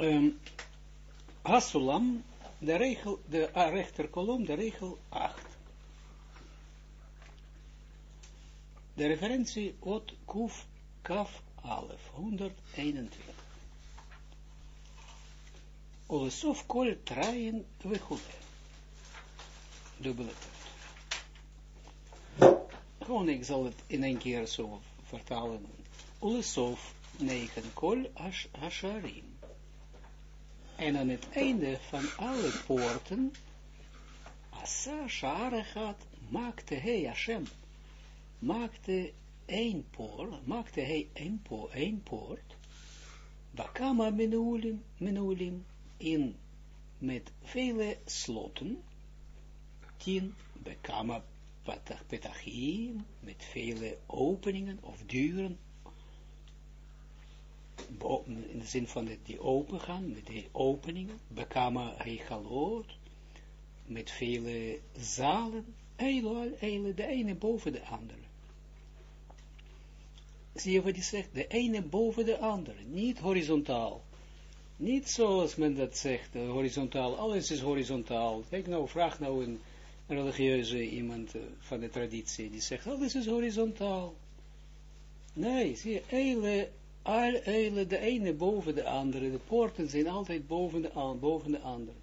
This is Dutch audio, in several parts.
um, Hasulam, de regel, de uh, rechterkolom, de regel 8. De referentie Ot Kuf Kaf Alef, 121. Olesof kol traien we goed. Dubbele punt. Gewoon, ik zal het in een keer zo vertalen. Olesof, negen kol asharim. En aan het einde van alle poorten, Asa Shara gaat, maakte hij Hashem, maakte poort, maakte hij één, po, één poort, Bakama menulim, menulim, in met vele sloten, tien, Bakama petachim, met vele openingen of deuren, in de zin van die open gaan, met die openingen, bekama hechalot, met vele zalen, eile, de ene boven de andere. Zie je wat hij zegt? De ene boven de andere, niet horizontaal. Niet zoals men dat zegt, uh, horizontaal, alles is horizontaal. Kijk nou, vraag nou een religieuze iemand uh, van de traditie, die zegt, alles is horizontaal. Nee, zie je, eile, al eile, de ene boven de andere, de poorten zijn altijd boven de, boven de andere.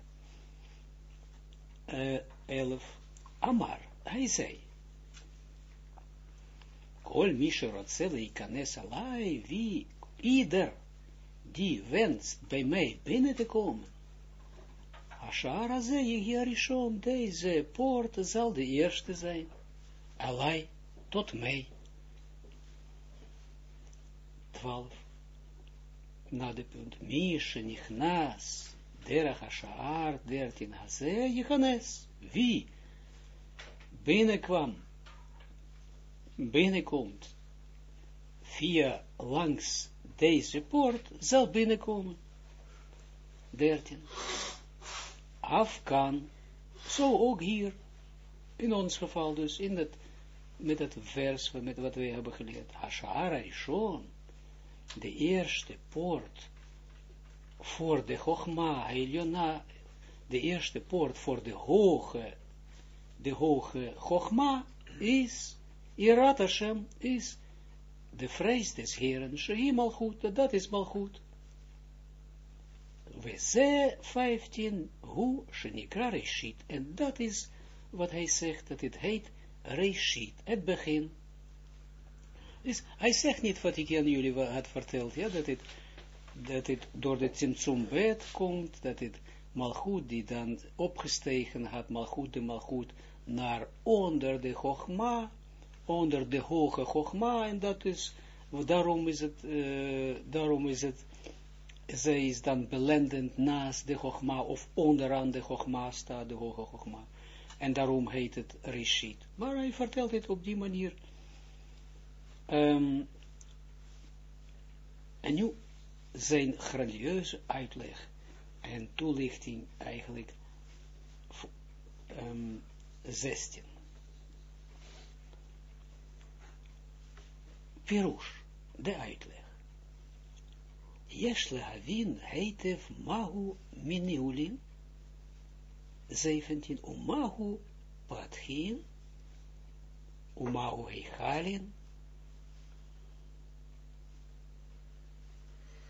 Uh, elf, Amar, hij zei, Kol mishe rotzele ikanes alai, wie, ieder, die wenst bij mij binnen te komen, Ashara ze, je deze poort zal de eerste zijn, alai, tot mij. 12. Na de punt. Mishe nichnas, derach ashaar, dertin haze, jichanes. Wie binnenkwam, binnenkomt, via langs deze poort, zal binnenkomen. 13. Af kan, zo ook hier, in ons geval dus, in het, met het vers, met wat we hebben geleerd. Hashara Rishon, de eerste poort voor de Chogma, Eliona, de eerste poort voor de hoge, de hoge Chogma is, Irat Hashem is de vrees des Heren, Shehi Malchut, dat is Malchut. We ze 15, hoe Shenikra Reshit, en dat is wat hij zegt, dat het heet Reshit, het begin. Dus hij zegt niet wat ik aan jullie had verteld, ja, dat het, dat het door de Tzimtzum wet komt, dat het Malchut die dan opgestegen had, Malchut de Malchut, naar onder de Chogma, onder de hoge Chogma, en dat is, daarom is het, uh, daarom is het, zij is dan belendend naast de Chogma, of onderaan de Chogma staat de hoge Chogma. En daarom heet het Rishit. Maar hij vertelt het op die manier, Um, en nu zijn grandieuze uitleg. En toelichting eigenlijk um, 16. Pirush, de uitleg. Yesh lehavin heitef mahu miniulin, 17, umahu pathin, umahu heichalin,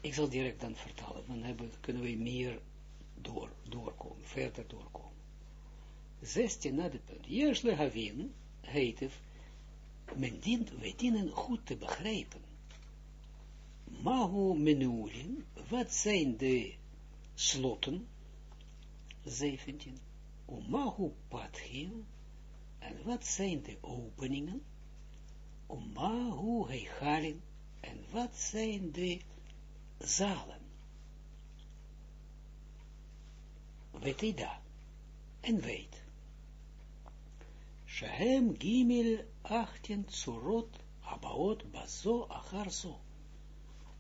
Ik zal direct dan vertalen, dan kunnen we meer door, doorkomen, verder doorkomen. 16 na de punt. Jersle Havin heet men dient, wij dienen goed te begrijpen. Mahu menulin, wat zijn de slotten, 17, Mahu pathin, en wat zijn de openingen, Mahu heichalin, en wat zijn de zalen. Wetida. En weet. Shehem gimel achtin tsurot abaot bazo achar zo.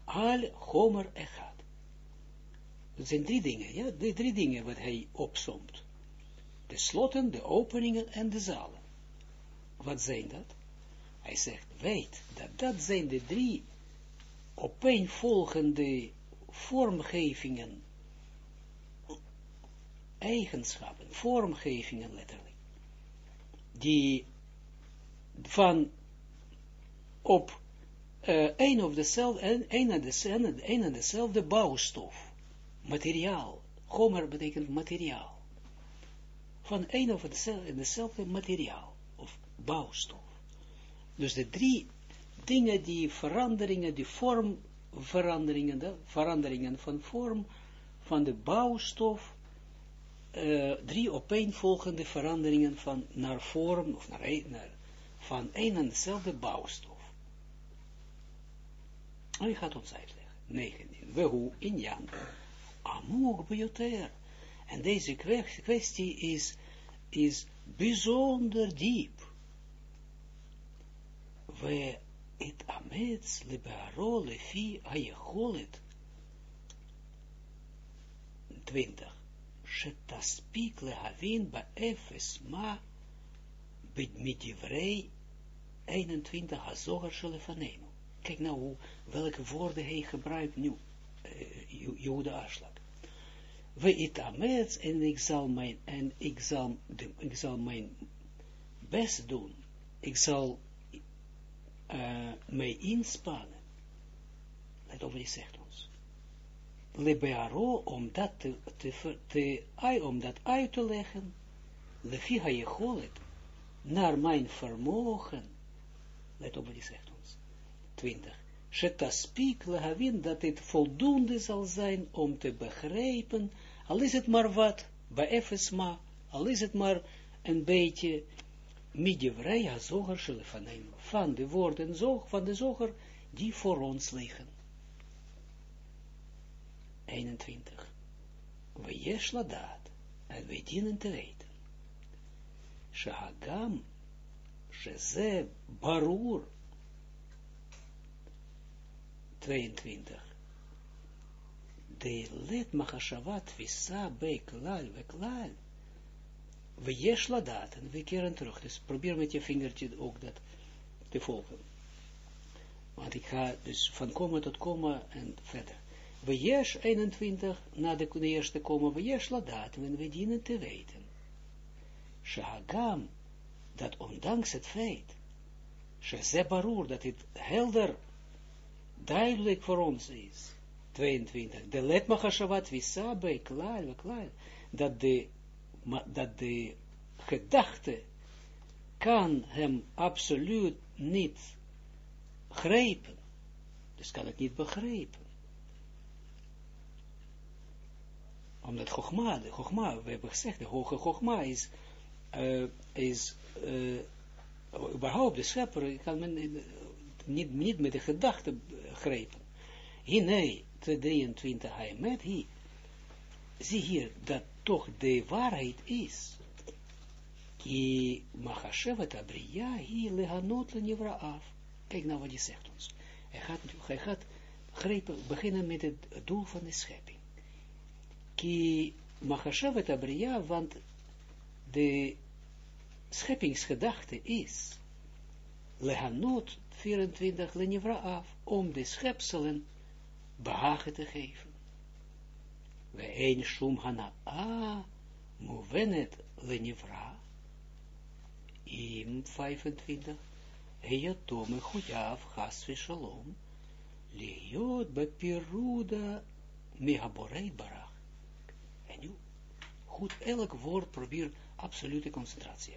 Al homer echad. Dat zijn drie dingen, ja, de drie dingen wat hij opsomt. De sloten, de openingen en de zalen. Wat zijn dat? Hij zegt, weet dat dat zijn de drie opeenvolgende vormgevingen. Eigenschappen, vormgevingen letterlijk, die van op uh, een, of dezelfde, een, en dezelfde, dezelfde bouwstof, materiaal, gomer betekent materiaal, van een of dezelfde, dezelfde materiaal, of bouwstof. Dus de drie dingen die veranderingen, die vormveranderingen, de veranderingen van vorm, van de bouwstof, uh, drie opeenvolgende veranderingen van naar vorm, of naar, naar van een en dezelfde bouwstof. Hij gaat ons uitleggen. 19. We hoe in Jan. Amok bejoter. En deze kwestie is, is bijzonder diep. We het amets libero lefi ajecholet. 20. Shetaspik lehavin ba efes ma middivrei 21 hazogar shelefanenu. Kijk nou welke woorden hij gebruikt nu, uh, Joda Aslak. We it amets en ik zal mijn, en ik zal, ik zal mijn best doen. Ik zal uh, mij inspannen. Let op wat hij zegt ons. Lebearo, om dat te, te, te, om dat uit te leggen, je naar mijn vermogen. Let op wat hij zegt 20. Shetaspik lehavin, dat het voldoende zal zijn om te begrijpen, al is het maar wat, bij efesma, al is het maar een beetje midjevreya zoger shelefanein, van de woorden zog, van de zoger, die voor ons liggen. 21. We jesla dat, en we dienen te weten. Shahagam, sheze barur, 22. De let machashavat visa bij klal we klal. We jesh ladat. En we keren terug. Dus probeer met je vingertje ook dat te volgen. Want ik ga dus van komma tot komma en verder. We jesh 21, na de, de eerste komma, we jesh ladat. En we dienen te weten. Shahagam, dat ondanks het feit, Sheze barur, dat het helder duidelijk voor ons is. 22. De let machashavat visa bij klaar, klaar, dat de, dat de gedachte kan hem absoluut niet grijpen. Dus kan het niet begrijpen. Omdat Chogma, de Chogma, we hebben gezegd, de hoge Chogma is, uh, is uh, überhaupt de schepper, kan men niet, niet met de gedachte grijpen. Hier, nee, 23 hij met hier. Zie hier, dat toch de waarheid is. Ki machashevet abriya hi lehanot le af. Kijk nou wat hij zegt ons. Hij gaat, hij gaat grijpen, beginnen met het doel van de schepping. Ki machashevet abriya, want de scheppingsgedachte is lehanot 24 lenivra af, om de schepselen behagen te geven. We een shum hana a, movenet lenivra, im 25, Heyatome Chuyav Chas Shalom, Liot Bepiruda Megaborei Barach. En nu, goed, elk woord probeer absolute concentratie.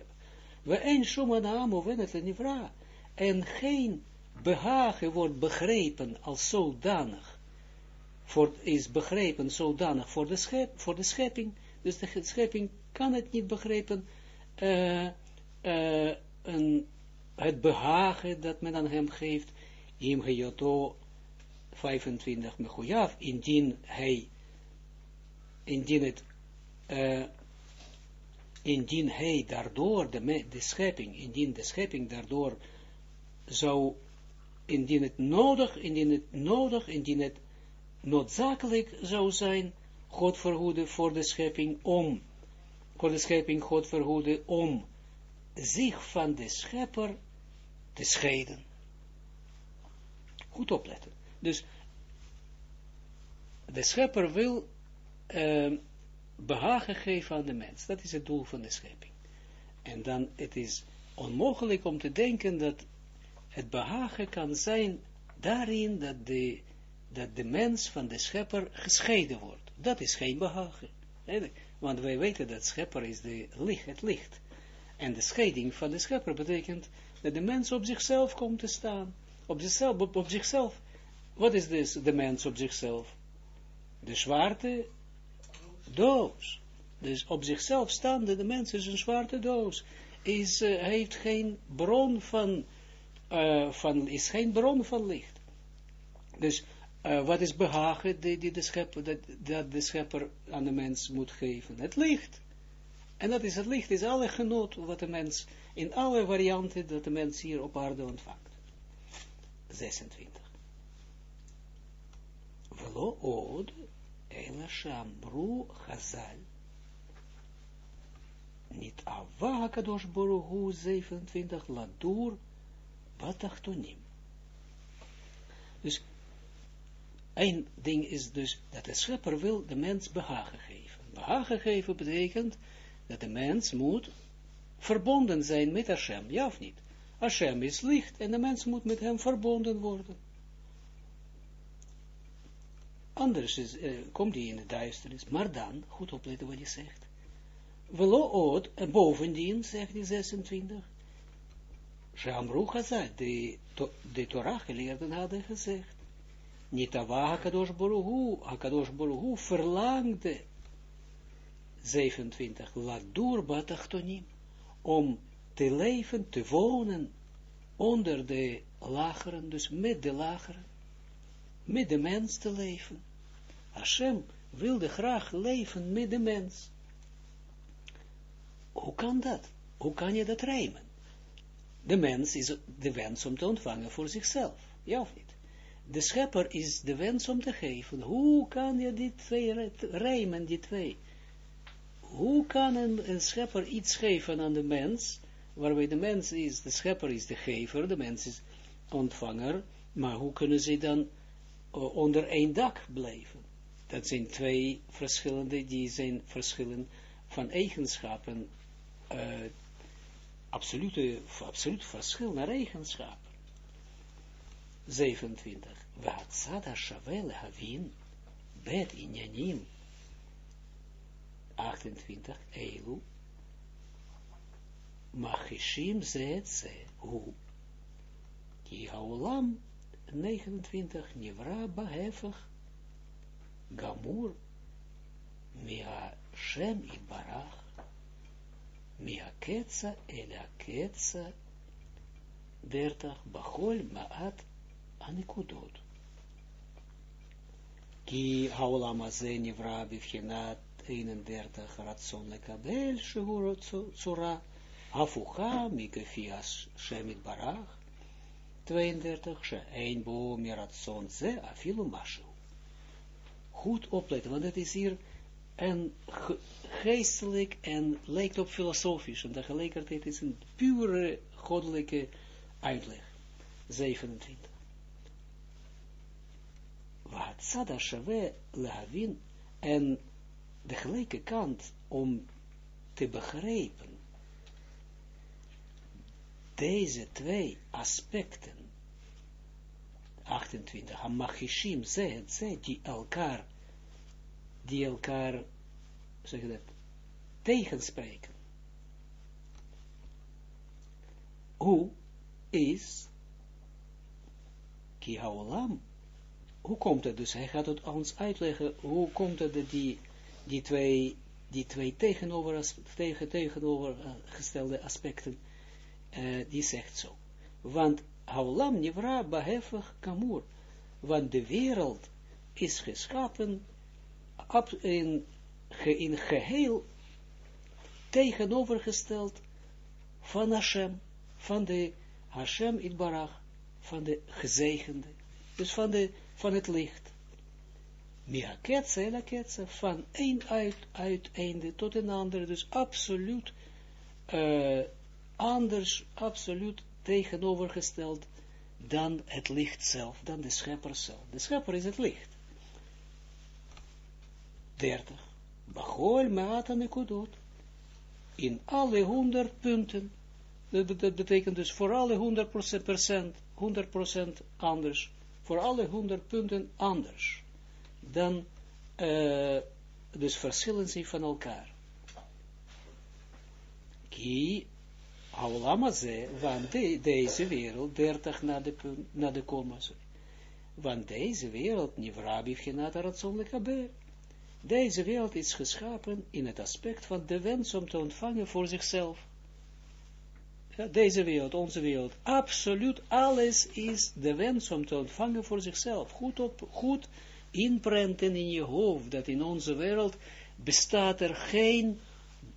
We een shum hana a, movenet lenivra, en geen behagen wordt begrepen als zodanig, voor, is begrepen zodanig voor de, schep, voor de schepping, dus de schepping kan het niet begrepen, uh, uh, een, het behagen dat men aan hem geeft, im gejoto 25 megoyaf, indien hij, indien het, uh, indien hij daardoor, de, de schepping, indien de schepping daardoor zou, indien het nodig, indien het nodig, indien het noodzakelijk zou zijn, God verhoede voor de schepping om, voor de schepping God verhoede om zich van de schepper te scheiden. Goed opletten. Dus de schepper wil, uh, behagen geven aan de mens. Dat is het doel van de schepping. En dan, het is onmogelijk om te denken dat het behagen kan zijn daarin dat de, dat de mens van de schepper gescheiden wordt. Dat is geen behagen. Want wij weten dat schepper is de licht, het licht. En de scheiding van de schepper betekent dat de mens op zichzelf komt te staan. Op zichzelf. Op, zichzelf. Wat is dus de mens op zichzelf? De zwarte doos. Dus op zichzelf staande, de mens is een zwarte doos. Is, uh, heeft geen bron van, uh, van, is geen bron van licht. Dus uh, wat is behagen die, die schepper, dat, de schepper aan de mens moet geven? Het licht. En dat is het licht, is alle genot wat de mens, in alle varianten dat de mens hier op aarde ontvangt. 26. Velo od, ela shambru chazal. Niet ava kadosh borugu 27, ladur batachtonim. Dus, één ding is dus, dat de schepper wil de mens behagen geven. Behagen geven betekent, dat de mens moet verbonden zijn met Hashem, ja of niet? Hashem is licht en de mens moet met hem verbonden worden. Anders is, uh, komt hij in de duisternis, maar dan, goed opletten wat hij zegt. Velo oot, en bovendien, zegt hij 26, Shamru Chazal, de, to, de Torah geleerden hadden gezegd, niet Ava HaKadosh Baruhu, HaKadosh Baruhu verlangde 27, Ladur Batachtonim, om te leven, te wonen, onder de lageren, dus met de lageren, met de mens te leven. Hashem wilde graag leven met de mens. Hoe kan dat? Hoe kan je dat rijmen? De mens is de wens om te ontvangen voor zichzelf, ja of niet? De schepper is de wens om te geven. Hoe kan je die twee rijmen, die twee? Hoe kan een, een, schepper iets geven aan de mens, waarbij de mens is, de schepper is de gever, de mens is ontvanger, maar hoe kunnen ze dan uh, onder één dak blijven? Dat zijn twee verschillende, die zijn verschillen van eigenschappen, uh, absolute, absoluut verschil naar eigenschappen. 27. Vatsada shavel havin, bet inyanim, 28, Eilu, Machishim zet ze, hoe, ki haolam, 29, Nivra bahefach, Gamur, Mia Shem Ibarach, Mia Ketsa, Elia Ketsa, 30, Bachol, Maat, Anikudot. Ki haolam aze Nivra bivchenat, 31, Ratson lekabel, Shehuro Tsura, Hafucha, Mikefias Shemit Barach, 32, She'ein bo miratson ze, afilu mashu. Goed opletten, want het is hier een geestelijk en lijkt op filosofisch, en tegelijkertijd is een pure goddelijke uitleg. 27. Wat sada shave lehavin en de gelijke kant om te begrijpen deze twee aspecten 28 hamachishim ze ze die elkaar die elkaar zeg dat tegenspreken hoe is ki haolam hoe komt het dus? Hij gaat het ons uitleggen. Hoe komt het dat die die twee, die twee tegenover, tegen, tegenovergestelde aspecten, uh, die zegt zo. Want Haulam Nivra Bahefach Kamur, want de wereld is geschapen in, in geheel tegenovergesteld van Hashem, van de Hashem Itbarach, van de gezegende, dus van, de, van het licht. Mia ketsa en ketsa, van een uit, uiteinde tot een ander, dus absoluut uh, anders, absoluut tegenovergesteld dan het licht zelf, dan de schepper zelf. De schepper is het licht. 30. Bachol maata nekudot. In alle honderd punten. Dat, betekent dus voor alle honderd procent, honderd procent anders. Voor alle honderd punten anders. Dan, uh, dus verschillen ze van elkaar. Ki, Haulama ze, want deze wereld, 30 na de, na de komma, want deze wereld, Nivra Bivchenat Aratzonlijk Haber, deze wereld is geschapen in het aspect van de wens om te ontvangen voor zichzelf. Deze wereld, onze wereld, absoluut alles is de wens om te ontvangen voor zichzelf. Goed, op, goed inprenten in je hoofd, dat in onze wereld bestaat er geen,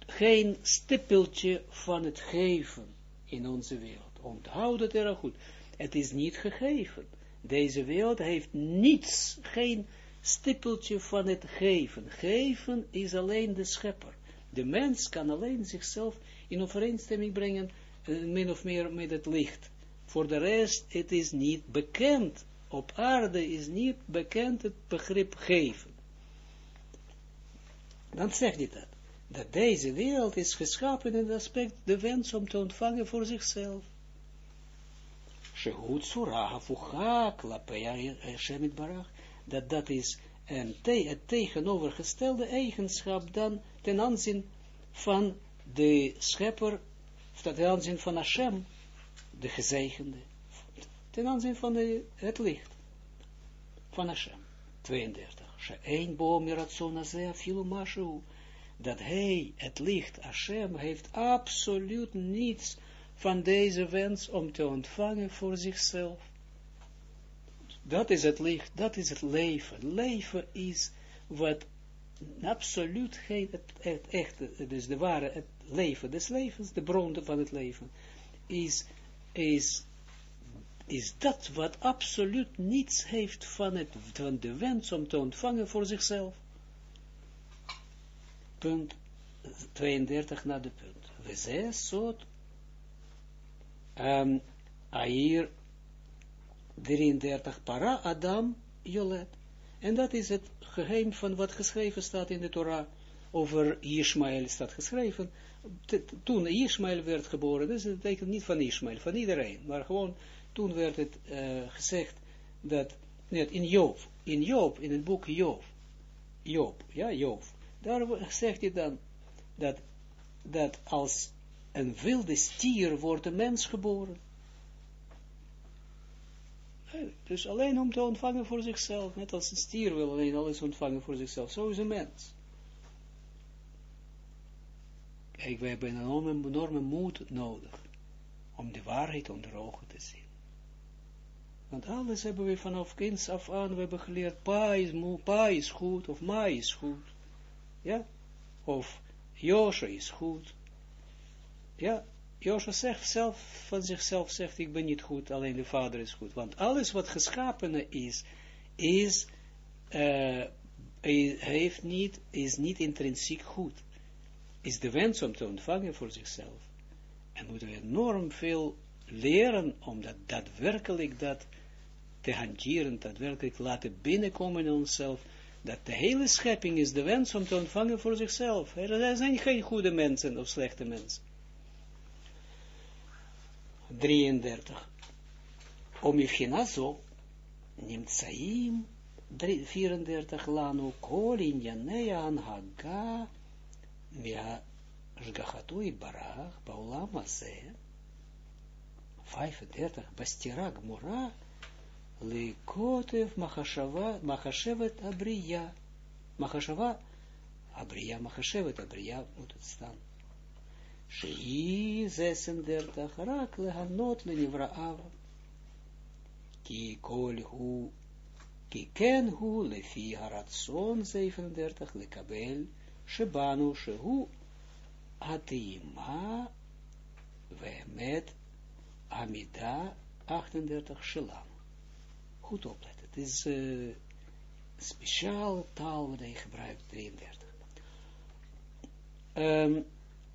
geen stippeltje van het geven in onze wereld. Onthoud het er goed. Het is niet gegeven. Deze wereld heeft niets, geen stippeltje van het geven. Geven is alleen de schepper. De mens kan alleen zichzelf in overeenstemming brengen, min of meer met het licht. Voor de rest, het is niet bekend. Op aarde is niet bekend het begrip geven. Dan zegt hij dat. Dat deze wereld is geschapen in het aspect de wens om te ontvangen voor zichzelf. Shehut surah hafucha klapei Hashem barach, dat dat is een te, het tegenovergestelde eigenschap dan ten aanzien van de schepper, of ten aanzien van Hashem, de gezegende, ten aanzien van het licht van Hashem. 32. She'ein bo miratzon ze filu mashu, dat hij, het licht, Hashem, heeft absoluut niets van deze wens om te ontvangen voor zichzelf. Dat is het licht, dat is het leven. Leven is wat absoluut geen, het, het echte, dus de ware, het leven des levens, de bron van het leven, is, is, is dat wat absoluut niets heeft van, het, van de wens om te ontvangen voor zichzelf. Punt 32 naar de punt. We zijn soort um, Air 33 para Adam Jolet. En dat is het geheim van wat geschreven staat in de Torah over Ishmael staat geschreven. Toen Ishmael werd geboren, dus het betekent niet van Ishmael, van iedereen, maar gewoon toen werd het uh, gezegd dat, net in Job, in Job, in het boek Job, Job, ja, Job, daar zegt hij dan dat, dat als een wilde stier wordt een mens geboren. Dus alleen om te ontvangen voor zichzelf, net als een stier wil alleen alles ontvangen voor zichzelf, zo is een mens. Kijk, we hebben een enorme, enorme moed nodig om de waarheid onder ogen te zien. Want alles hebben we vanaf kinds af aan, we hebben geleerd, pa is, pa is goed, of ma is goed. Ja? Of Josje is goed. Ja, Josje zegt zelf, van zichzelf zegt, ik ben niet goed, alleen de vader is goed. Want alles wat geschapen is, is, uh, heeft niet, is niet intrinsiek goed. Is de wens om te ontvangen voor zichzelf. En moeten we enorm veel leren om dat daadwerkelijk dat te hanteren, daadwerkelijk laten binnenkomen in onszelf, dat de hele schepping is de wens om te ontvangen voor zichzelf. Er zijn geen goede mensen of slechte mensen. 33. Omifchina zo, Nimtsaim 34 lanu kol inyanea anhaga mia shgachatui barach baulam azeh 35 Bastira Gmura Ликотев Махашевет Абрия. Махашева Абрия, Махашевет Абрия, вот этот стан. Shei 36, rak lehanot lenivraava. Ki kol hu, ki ken hu lefi haratson 37, lekabel, shebanu shehu atima vemet amida 38 shelam goed opletten. Het is uh, speciale taal wat hij gebruikt, 33. Um,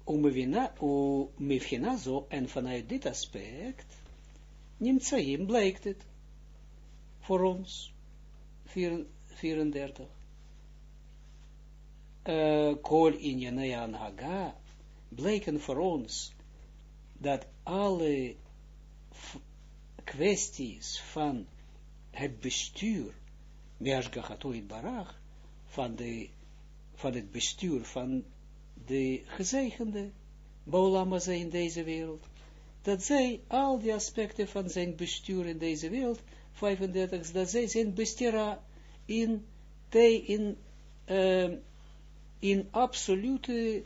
Umevina zo, en vanuit dit aspect, Nimtsaim blijkt het voor ons, 34. uh, kol in Janea Haga, bleken voor ons, dat alle kwesties van het bestuur, Meashgachatoit Barach, van, de, van het bestuur van de gezegende Baulama in deze wereld, dat zij al die aspecten van zijn bestuur in deze wereld, 35, dat zij zijn bestira in, in, uh, in absolute,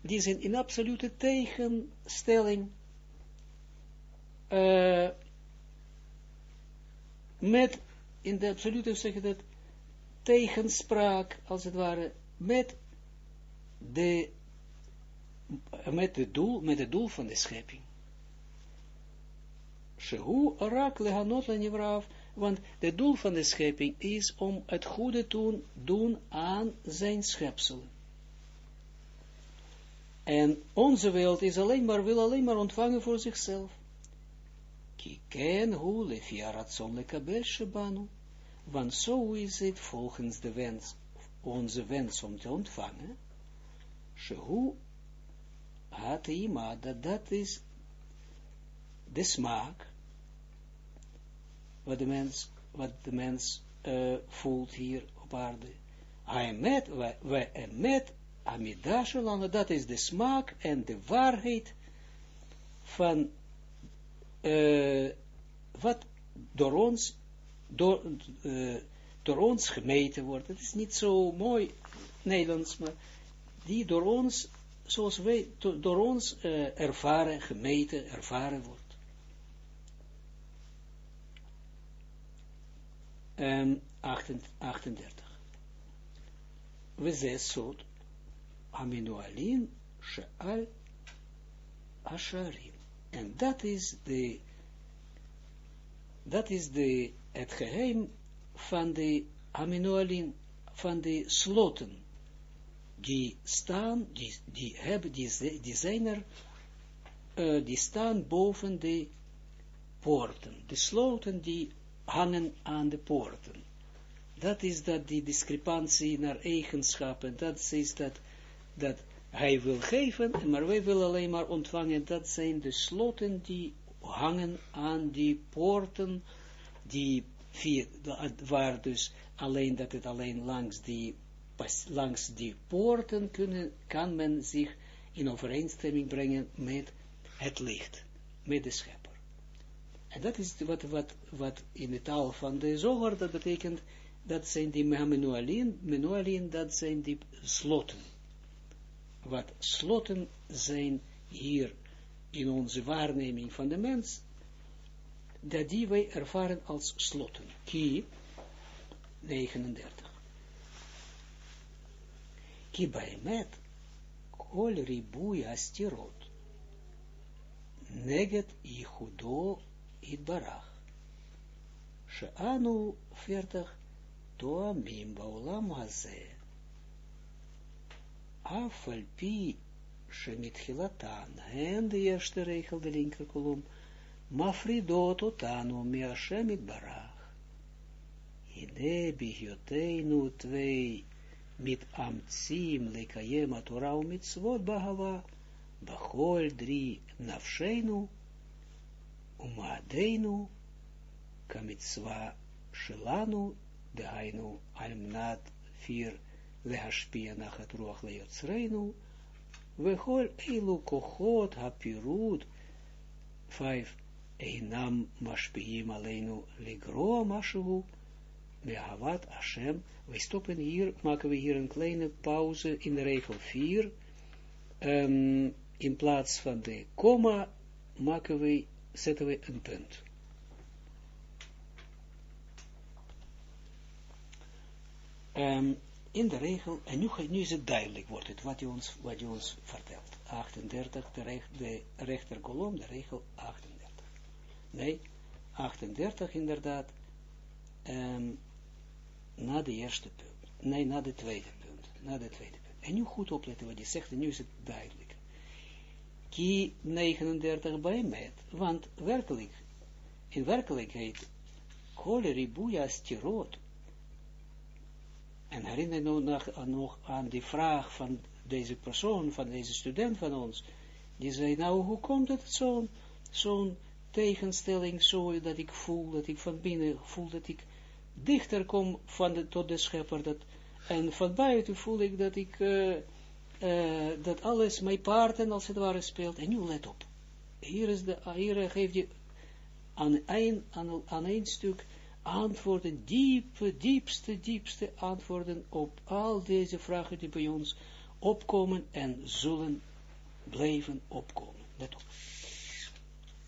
die zijn in absolute tegenstelling uh, met, in de absolute, zeg je dat, tegenspraak, als het ware, met de, met het doel, met het doel van de schepping. Shehu rak lehanot nivraaf, want het doel van de schepping is om het goede te doen aan zijn schepselen. En onze wereld is alleen maar, wil alleen maar ontvangen voor zichzelf. Kiken hu lefi aratson lekabel shebanu. Want zo is het volgens de wens, onze wens om te ontvangen. Shehu hat ima, dat dat is de smaak wat de mens, wat de mens uh, voelt hier op aarde. Hij met, we met amidashelana, dat is de smaak en de waarheid van uh, wat door ons, door, uh, door ons gemeten wordt. Het is niet zo mooi Nederlands, maar die door ons, zoals wij, door ons uh, ervaren, gemeten, ervaren wordt. Um, 38. We zes sod, aminoalin, she'al, asharim. En dat is de, dat is de, het geheim van de aminoalin, van de sloten, die staan, die, die hebben, die, die zijn er, uh, die staan boven de poorten, de sloten die hangen aan de poorten. Dat is dat die discrepantie naar eigenschappen, dat is dat, dat hij wil geven, maar wij willen alleen maar ontvangen. Dat zijn de sloten die hangen aan die poorten, die via, waar dus alleen dat het alleen langs die, langs die poorten kunnen, kan men zich in overeenstemming brengen met het licht, met de schepper. En dat is wat, wat, wat in de taal van de zoger, dat betekent, dat zijn die menualin, menualin, dat zijn die sloten wat sloten zijn hier in onze waarneming van de mens, dat die wij ervaren als sloten. Ki 39. Ki met kol ribuy astirot neget ichudo itbarach. Sheanu 40 toamim baolam hazeh afalpi shemitchilatan, en de eerste regel, de linker kolom, mafridot otanu mi Hashem barach. Hine bihyoteinu tvei mit amtsim lekayem atorah mitzvot bahava, bachol dri nafsheinu, umadeinu, kamitzva shelanu, dehainu almnat fir lehashpia nachat ruach leyotzreinu, eilu kochot hapirut, vijf, einam mashpiim aleinu mashu, mehavat Hashem, wij stoppen hier, maken we hier een kleine pauze in de regel 4, um, in plaats van de komma, maken we, zetten we een punt. Um, in de regel, en nu, nu is het duidelijk, wordt het, wat je ons, wat je ons vertelt. 38, de, de rechterkolom, de regel 38. Nee, 38 inderdaad, um, na de eerste punt. Nee, na de tweede punt. Na de tweede punt. En nu goed opletten wat je zegt, en nu is het duidelijk. Ki 39 bij met, want werkelijk, in werkelijkheid, kole ribuya stirot, En herinner je nog, nog aan die vraag van deze persoon, van deze student van ons, die zei, nou, hoe komt het zo'n zo'n tegenstelling, zo dat ik voel, dat ik van binnen voel, dat ik dichter kom van de, tot de schepper, dat, en van buiten voel ik dat ik, uh, uh, dat alles mijn paarden als het ware speelt, en nu let op, hier, is de, hier geeft je aan aan, aan een stuk antwoorden, diepe, diepste, diepste antwoorden op al deze vragen die bij ons opkomen en zullen blijven opkomen. Let op.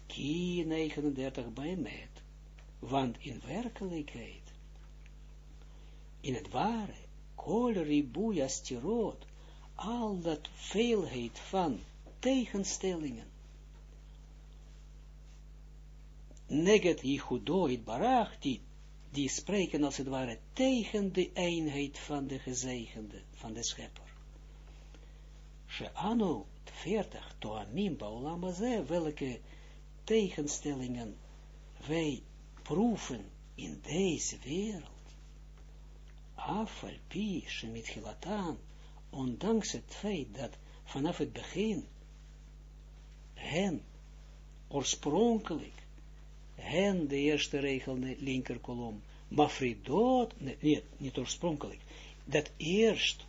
Kie 39 bij met, want in werkelijkheid, in het ware, kol al dat veelheid van tegenstellingen, neget Yichudoit Barach, die, spreken als het ware tegen de eenheid van de gezegende, van de schepper. She'anu 40, Toamim Baulamaze, welke tegenstellingen wij proeven in deze wereld. Afal pi, Shemit Hilatan, ondanks het feit dat vanaf het begin hen oorspronkelijk hen, de eerste regel, de linker kolom, mafridot, nee, niet oorspronkelijk, dat eerst,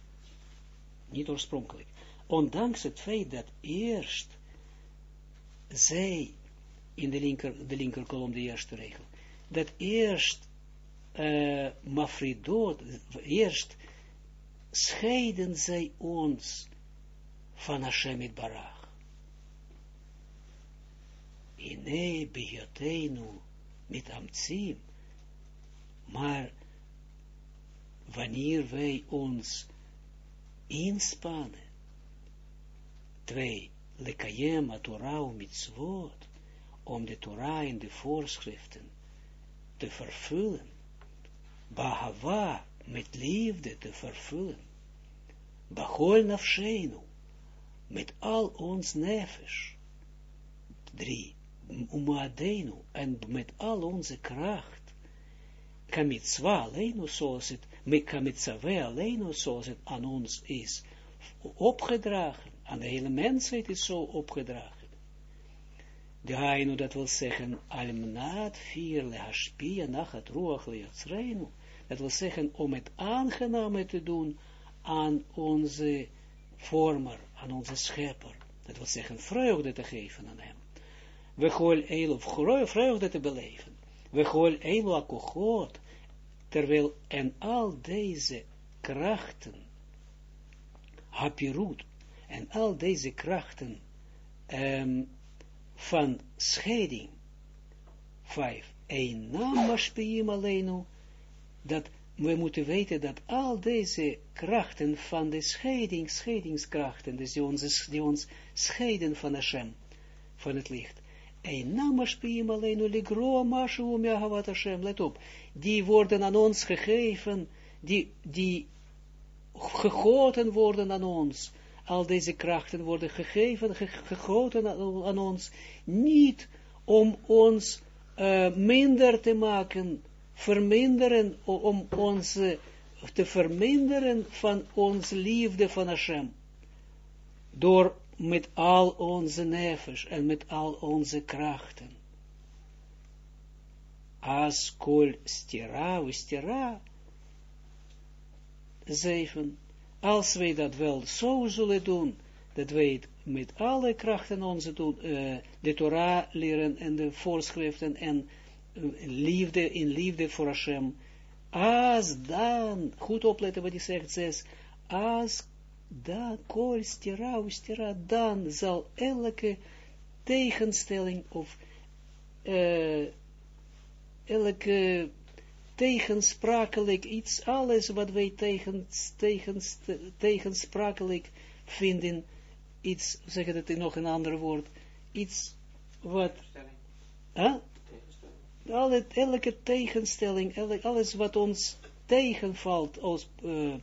niet oorspronkelijk, ondanks het feit dat eerst zij, in de linker, de linker kolom, de eerste regel, dat eerst uh, mafridot, eerst scheiden zij ons van Hashem Barach. Ine bijotenu met amtsim, maar wanneer wij ons inspannen, twee, lekayem Torah mitzvot, om de Torah en de voorschriften te vervullen, bahava, met liefde te vervullen, bachol nafshenu, met al ons nefesh, drie, umadenu, en met al onze kracht, kamitswa alleen, zoals het, met kamitsave alleen, zoals het aan ons is opgedragen, aan de hele mensheid is zo opgedragen. De hainu, dat wil zeggen, almnaat vier lehaspia nachat ruach leotsreinu, dat wil zeggen, om het aangename te doen aan onze vormer, aan onze schepper. Dat wil zeggen, vreugde te geven aan hem we gool eel vreugde te beleven. We gool eel akochot, terwijl en al deze krachten, hapirut, en al deze krachten um, van scheiding, vijf, een naam mashpeim alleen, dat we moeten weten dat al deze krachten van de scheiding, scheidingskrachten, dus die ons, die ons scheiden van Hashem, van het licht, Hashem, let op, die worden aan ons gegeven, die, die gegoten worden aan ons, al deze krachten worden gegeven, ge, gegoten aan, ons, niet om ons uh, minder te maken, verminderen, om ons te verminderen van onze liefde van Hashem, door met al onze nefes en met al onze krachten. As kol stira, stira, zeven, als wij dat wel zo zullen doen, dat wij met alle krachten onze doen, uh, de Torah leren en de voorschriften en liefde in liefde voor Hashem, als dan, goed opletten wat hij zegt, zes, als dan kol stira, stira, dan zal elke tegenstelling of uh, elke tegensprakelijk iets, alles wat wij tegen, tegen, tegensprakelijk vinden, iets, zeg het in nog een ander woord, iets wat, huh? Alle, elke tegenstelling, elke, alles wat ons tegenvalt, als, uh,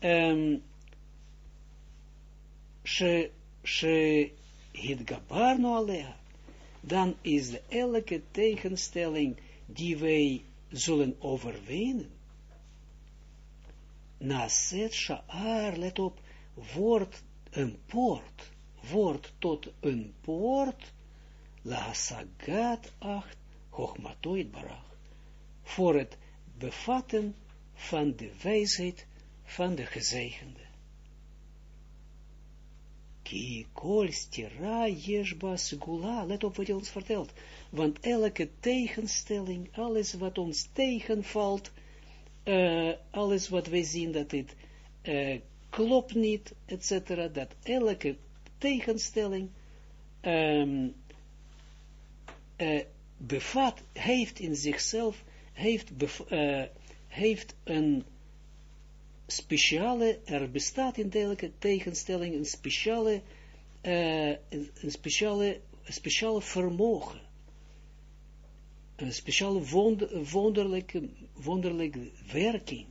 um, alea, dan is elke tegenstelling die wij zullen overwinnen, Naset sha'ar, let op, wordt een poort, wordt tot een poort, la sagat acht, voor het bevatten van de wijsheid van de gezegende. Ki kol let op wat hij ons vertelt, want elke tegenstelling, alles wat ons tegenvalt, uh, alles wat wij zien dat het uh, klopt niet, etc., dat elke tegenstelling um, uh, bevat, heeft in zichzelf, heeft, heeft een speciale, er bestaat in elke tegenstelling een speciale, een speciale, een speciale vermogen een speciale wonder, wonderlijke, wonderlijke werking.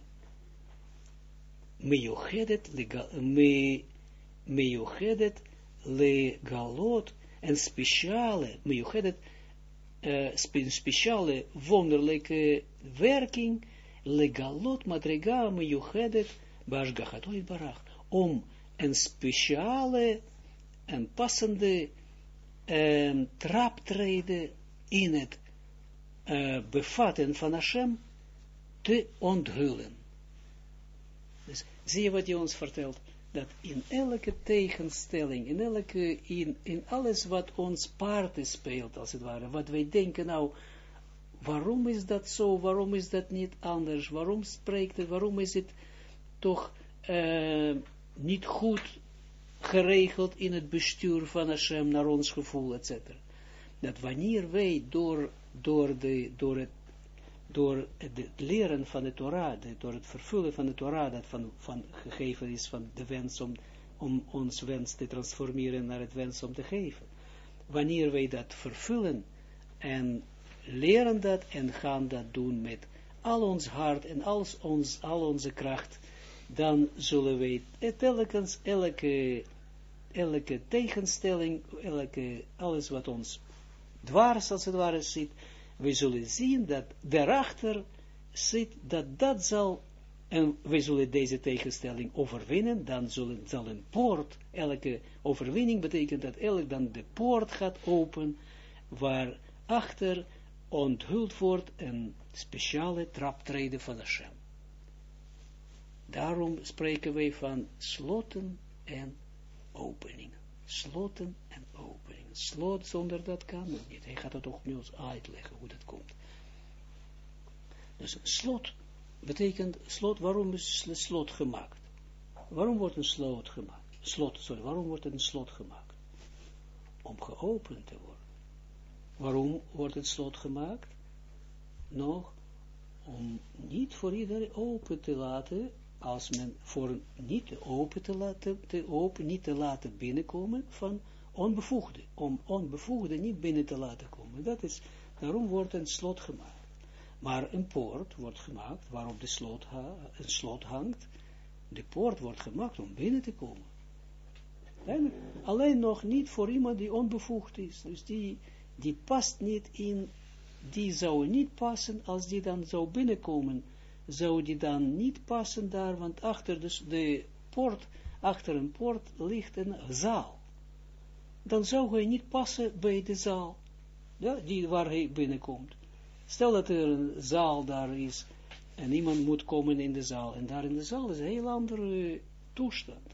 Mejochedet legalot, een speciale, mejochedet, een speciale wonderlijke werking, legalot madrega mejochedet, bashgachatoi barach, om een speciale en passende um, traptreden in het uh, bevatten van Hashem te onthullen. Dus zie wat hij ons vertelt? Dat in elke tegenstelling, in, elke, in, in alles wat ons paarden speelt, als het ware, wat wij denken, nou, waarom is dat zo, waarom is dat niet anders, waarom spreekt het, waarom is het toch uh, niet goed geregeld in het bestuur van Hashem naar ons gevoel, etc. Dat wanneer wij door door, de, door, het, door het leren van de Torah, door het vervullen van de Torah, dat van, van gegeven is van de wens om, om ons wens te transformeren naar het wens om te geven. Wanneer wij dat vervullen en leren dat en gaan dat doen met al ons hart en al, ons, al onze kracht, dan zullen wij telkens elke, elke tegenstelling, elke, alles wat ons dwars als het ware zit, we zullen zien dat daarachter zit, dat dat zal, en we zullen deze tegenstelling overwinnen, dan zullen, zal een poort, elke overwinning betekent dat elk dan de poort gaat open, waar achter onthuld wordt een speciale traptreden van Hashem. Daarom spreken wij van sloten en openingen. Sloten en slot zonder dat kan het niet. Hij gaat het ook nu uitleggen hoe dat komt. Dus slot betekent, slot, waarom is slot gemaakt? Waarom wordt een slot gemaakt? Slot, sorry, waarom wordt een slot gemaakt? Om geopend te worden. Waarom wordt het slot gemaakt? Nog, om niet voor iedereen open te laten, als men voor niet open te laten, te open, niet te laten binnenkomen van onbevoegde, om onbevoegde niet binnen te laten komen. Dat is, daarom wordt een slot gemaakt. Maar een poort wordt gemaakt, waarop de slot, een slot hangt. De poort wordt gemaakt om binnen te komen. En alleen nog niet voor iemand die onbevoegd is. Dus die, die past niet in, die zou niet passen als die dan zou binnenkomen. Zou die dan niet passen daar, want achter de poort, achter een poort ligt een zaal dan zou hij niet passen bij de zaal, ja, die, waar hij binnenkomt. Stel dat er een zaal daar is, en iemand moet komen in de zaal, en daar in de zaal is een heel andere toestand.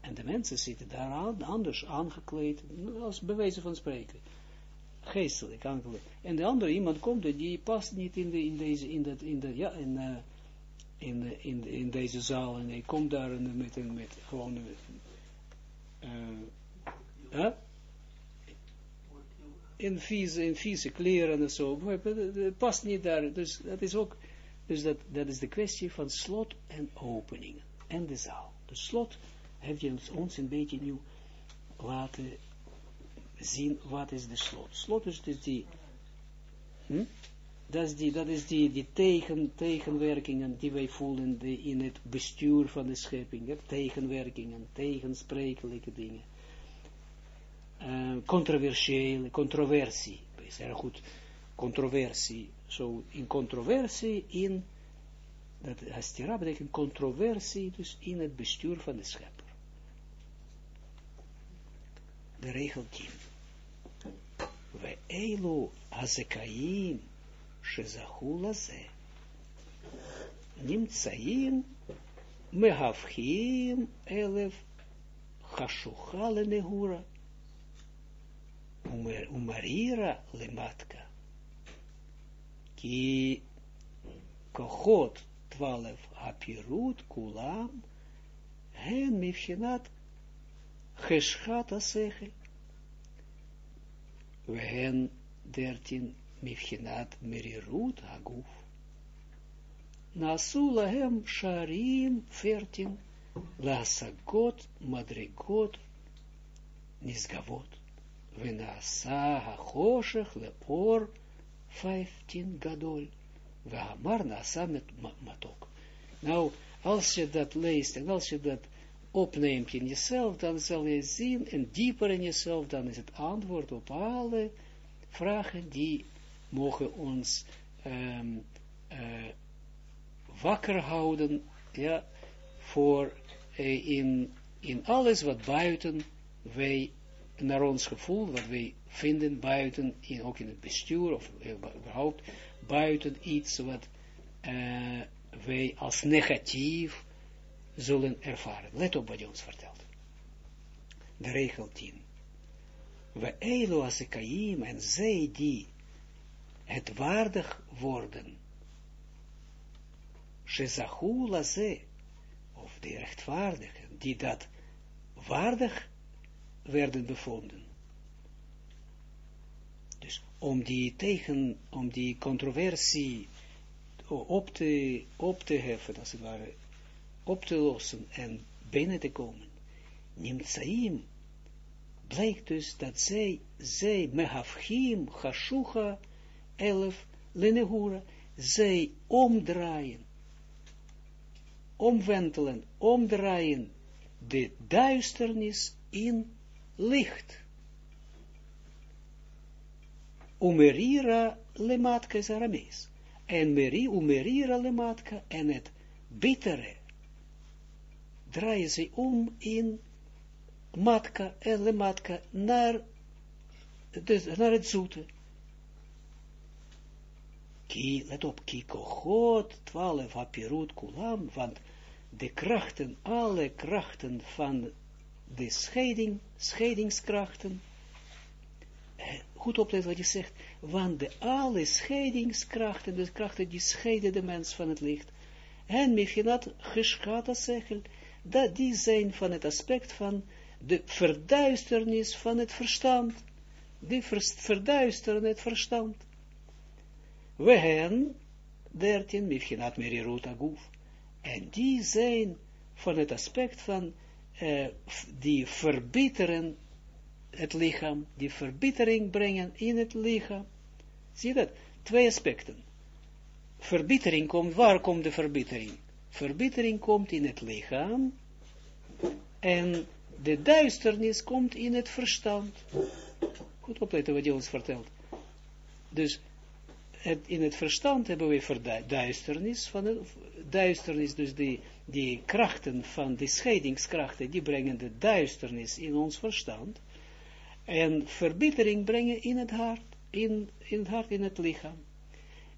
En de mensen zitten daar anders aangekleed, als bewijzen van spreken. Geestelijk aangekleed. En de andere iemand komt, die past niet in, de, in deze, in dat, in de, ja, in, uh, in, in, in, deze zaal, en hij komt daar met, met, met gewoon, in vieze, in vieze kleren en zo, het past niet daar, dus dat is ook, dus dat, dat is de kwestie van slot en opening, en de zaal. De slot heeft je ons een beetje nieuw laten zien, wat is de slot. Slot is dus die, hm? dat is die, dat is die, die tegen, tegenwerkingen die wij voelen in het bestuur van de schepping, tegenwerkingen, tegensprekelijke dingen uh, controversiële, controversie, is erg goed, controversie, zo in controversie, in dat hastira betekent controversie, dus in het bestuur van de schepper. De regel 10. We elo hazekaim shezahu laze. Nimtsaim mehafchim elef chashucha lenehura. Umarira lematka. Ki kochot twaalf hapirut kulam hen mifshinat geschat asechel. We hen dertien mifshinat merirut haguf. Nasu lahem sharim veertien lasagot madrigot nisgavot. Venasa ha-choshech leor vijftien gadol. We hamar nasa met matok. Nou, als je dat leest en als je dat opneemt in jezelf, dan zal je zien, en dieper in jezelf, dan is het antwoord op alle vragen die mogen ons um, uh, wakker houden, ja, voor in, in alles wat buiten wij naar ons gevoel, wat wij vinden buiten, in, ook in het bestuur, of überhaupt buiten iets wat uh, wij als negatief zullen ervaren. Let op wat hij ons vertelt. De regel 10. We asekaim en zij die het waardig worden. Shezahula ze, of de rechtvaardigen, die dat waardig werden bevonden. Dus om die tegen, om die controversie op te, op te heffen, als het ware, op te lossen en binnen te komen. Nimtsaim blijkt dus dat zij, zij mehafchim, chashucha, elf, lenehura, zij omdraaien, omwentelen, omdraaien de duisternis in licht. Umerira lematka is Aramees. En meri, umerira lematka en het bittere draaien ze om in matka en lematka naar, dus naar het zoete. Ki, let op, ki kochot, twaalf hapirut kulam, want de krachten, alle krachten van de scheiding, scheidingskrachten, goed opletten wat je zegt, want de alle scheidingskrachten, de krachten die scheiden de mens van het licht, en mifhinat geschata zegel, dat die zijn van het aspect van de verduisternis van het verstand, die verduisteren het verstand. We hen, dertien, mifhinat merirut aguf, en die zijn van het aspect van uh, die verbitteren het lichaam, die verbittering brengen in het lichaam. Zie je dat? Twee aspecten. Verbittering komt, waar komt de verbittering? Verbittering komt in het lichaam en de duisternis komt in het verstand. Goed opletten wat je ons vertelt. Dus het, in het verstand hebben we verduisternis, van het, duisternis, dus die, die krachten van die scheidingskrachten, die brengen de duisternis in ons verstand, en verbittering brengen in het hart, in, in het hart, in het lichaam.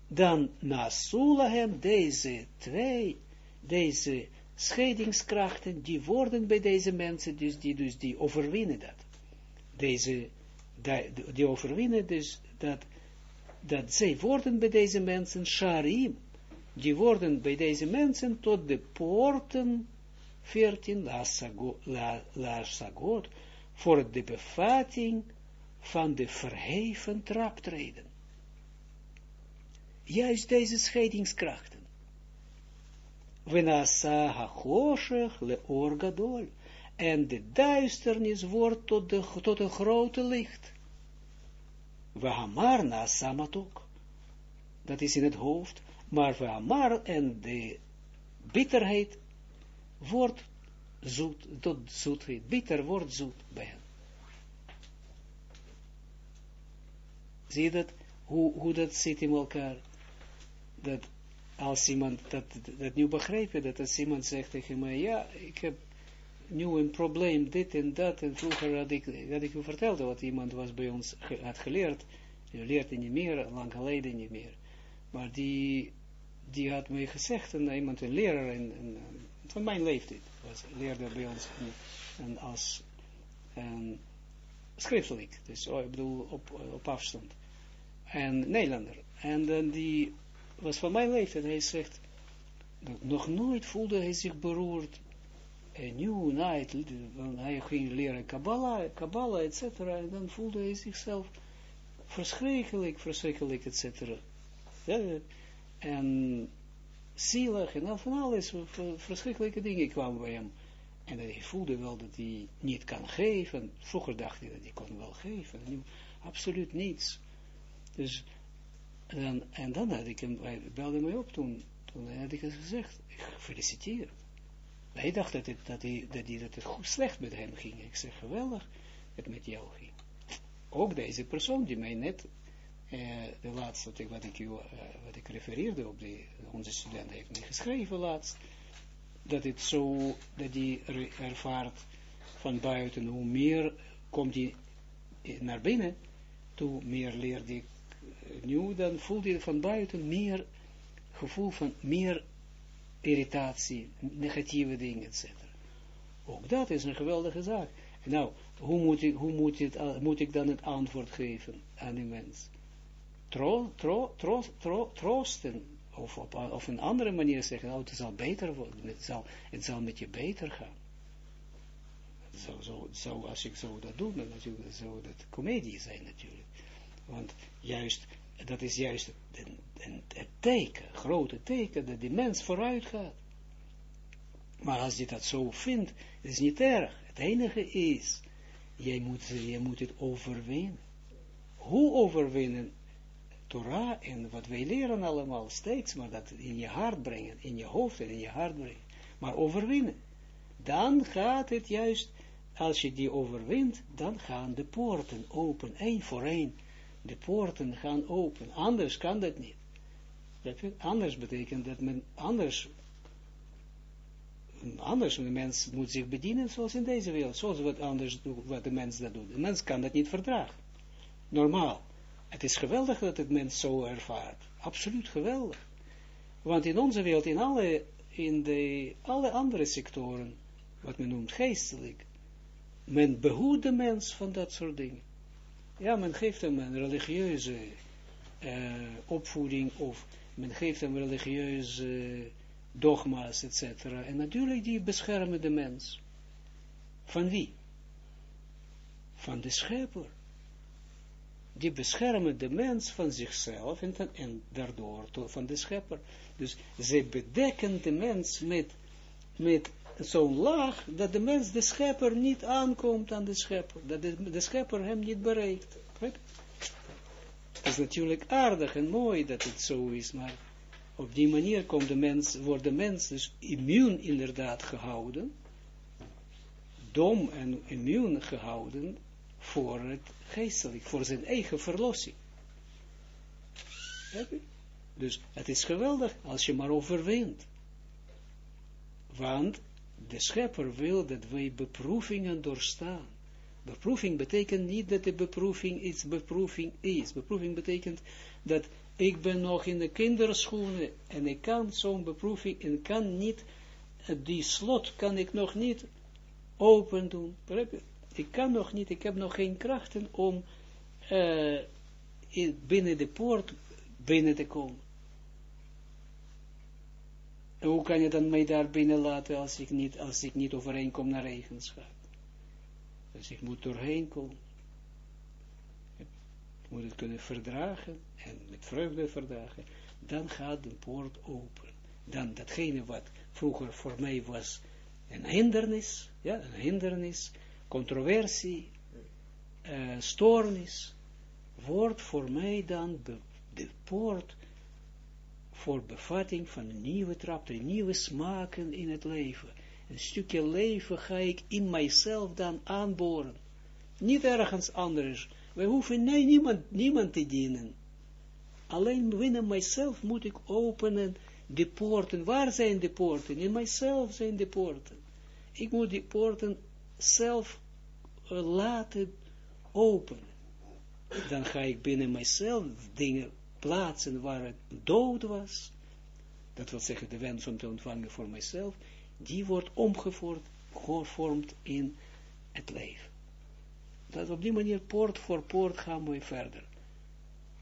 Dan na Sulahem, deze twee, deze scheidingskrachten, die worden bij deze mensen, dus die, dus die overwinnen dat. Deze, die overwinnen dus dat dat zij worden bij deze mensen sharim, die worden bij deze mensen tot de poorten, 14, la, la, la sagot, voor de bevatting van de verheven traptreden. Juist deze scheidingskrachten. Venasa ha-choshech le orgadol. En de duisternis wordt tot, de, tot een grote licht. Vahamar na samatok. Dat is in het hoofd. Maar Vahamar en de bitterheid wordt zoet, tot zoetheid. Bitter wordt zoet bij hen. Zie je dat? Hoe, hoe dat zit in elkaar? Dat als iemand dat, dat nu begrepen, dat als iemand zegt tegen mij, ja, ik heb nu een probleem, dit en dat, en vroeger had ik, had ik u verteld wat iemand was bij ons had geleerd, die leerde niet meer, lang geleden niet meer, maar die, die had mij gezegd, en iemand, een leraar, en, en, van mijn leeftijd, was, leerde bij ons, en, als, schriftelijk, dus oh, ik bedoel op, op afstand, en Nederlander, en die was van mijn leeftijd, hij zegt, nog nooit voelde hij zich beroerd en nu, na het, hij ging leren Kabbalah, Kabbalah, etc. En dan voelde hij zichzelf verschrikkelijk, verschrikkelijk, etc. Ja, en zielig en van alles, verschrikkelijke dingen kwamen bij hem. En hij voelde wel dat hij niet kan geven. Vroeger dacht hij dat hij kon wel geven. En nu absoluut niets. Dus, en, en dan had ik hem, hij belde mij op toen, toen had ik gezegd, ik feliciteer hij dacht dat het, hij, dat, hij, dat het goed slecht met hem ging. Ik zeg, geweldig, het met jou ging. Ook deze persoon die mij net, uh, de laatste, wat ik, wat ik, uh, wat ik refereerde op de, onze student heeft mij geschreven laatst, dat het zo, dat hij ervaart van buiten, hoe meer komt hij naar binnen, hoe meer leert hij nu, dan voelt hij van buiten meer gevoel van meer irritatie, negatieve dingen, etc. Ook dat is een geweldige zaak. Nou, hoe moet ik, hoe moet, het, uh, moet ik dan het antwoord geven aan die mens? Tro, tro, tro, tro, troosten, of op of een andere manier zeggen, nou, het zal beter worden, het zal, het zal met je beter gaan. Zo, zo, zo, als ik zo dat doe, dan zou dat comedie zijn natuurlijk. Want juist dat is juist het, het, teken, grote teken, dat die mens vooruit gaat. Maar als je dat zo vindt, is het niet erg. Het enige is, jij moet, moet het overwinnen. Hoe overwinnen? Torah en wat wij leren allemaal steeds, maar dat in je hart brengen, in je hoofd en in je hart brengen. Maar overwinnen. Dan gaat het juist, als je die overwint, dan gaan de poorten open, één voor één de poorten gaan open. Anders kan dat niet. Anders betekent dat men anders, anders een mens moet zich bedienen zoals in deze wereld, zoals wat anders wat de mens dat doet. De mens kan dat niet verdragen. Normaal. Het is geweldig dat het mens zo ervaart. Absoluut geweldig. Want in onze wereld, in alle, in de, alle andere sectoren, wat men noemt geestelijk, men behoedt de mens van dat soort dingen. Ja, men geeft hem een religieuze uh, opvoeding of men geeft hem religieuze dogma's, etc. En natuurlijk die beschermen de mens. Van wie? Van de schepper. Die beschermen de mens van zichzelf en, en daardoor van de schepper. Dus ze bedekken de mens met, met zo'n laag, dat de mens, de schepper, niet aankomt aan de schepper. Dat de, de schepper hem niet bereikt. Het is natuurlijk aardig en mooi dat het zo is, maar op die manier komt de mens, wordt de mens dus immuun inderdaad gehouden, dom en immuun gehouden voor het geestelijk, voor zijn eigen verlossing. Dus het is geweldig als je maar overwint. Want de schepper wil dat wij beproevingen doorstaan. Beproeving betekent niet dat de beproeving iets beproeving is. Beproeving betekent dat ik ben nog in de kinderschoenen en ik kan zo'n beproeving en kan niet, die slot kan ik nog niet open doen. Ik kan nog niet, ik heb nog geen krachten om uh, binnen de poort binnen te komen hoe kan je dan mij daar binnen laten als ik niet, als ik niet overeenkom naar eigenschap? Dus ik moet doorheen komen. Ik moet het kunnen verdragen en met vreugde verdragen. Dan gaat de poort open. Dan datgene wat vroeger voor mij was een hindernis, ja, een hindernis, controversie, uh, stoornis, wordt voor mij dan de, de poort voor bevatting van nieuwe trap, nieuwe smaken in het leven. Een stukje leven ga ik in mijzelf dan aanboren. Niet ergens anders. Wij hoeven niemand, niemand te dienen. Alleen binnen mijzelf moet ik openen de poorten, waar zijn de poorten? In mijzelf zijn de poorten. Ik moet die poorten zelf uh, laten openen. Dan ga ik binnen mijzelf dingen plaatsen waar het dood was. Dat wil zeggen, de wens om te ontvangen voor mijzelf, die wordt omgevormd in het leven. Dat op die manier, poort voor poort, gaan we verder.